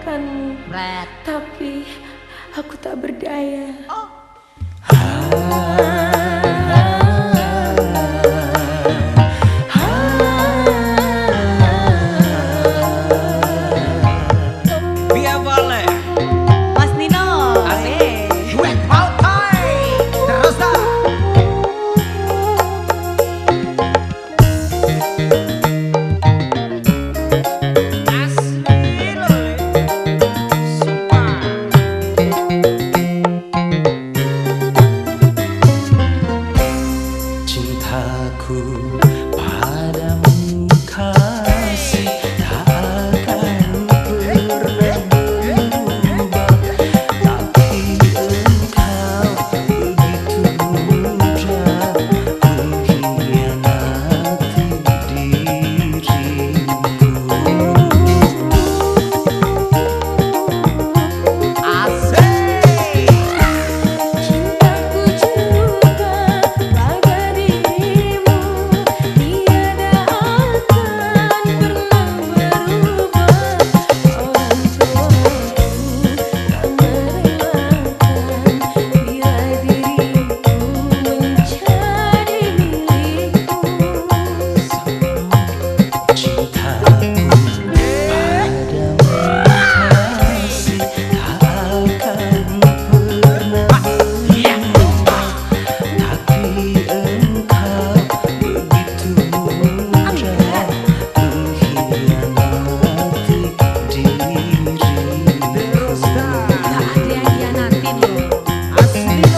makan. But. Tapi aku tak berdaya. Oh. Ah. usahaku Thank you.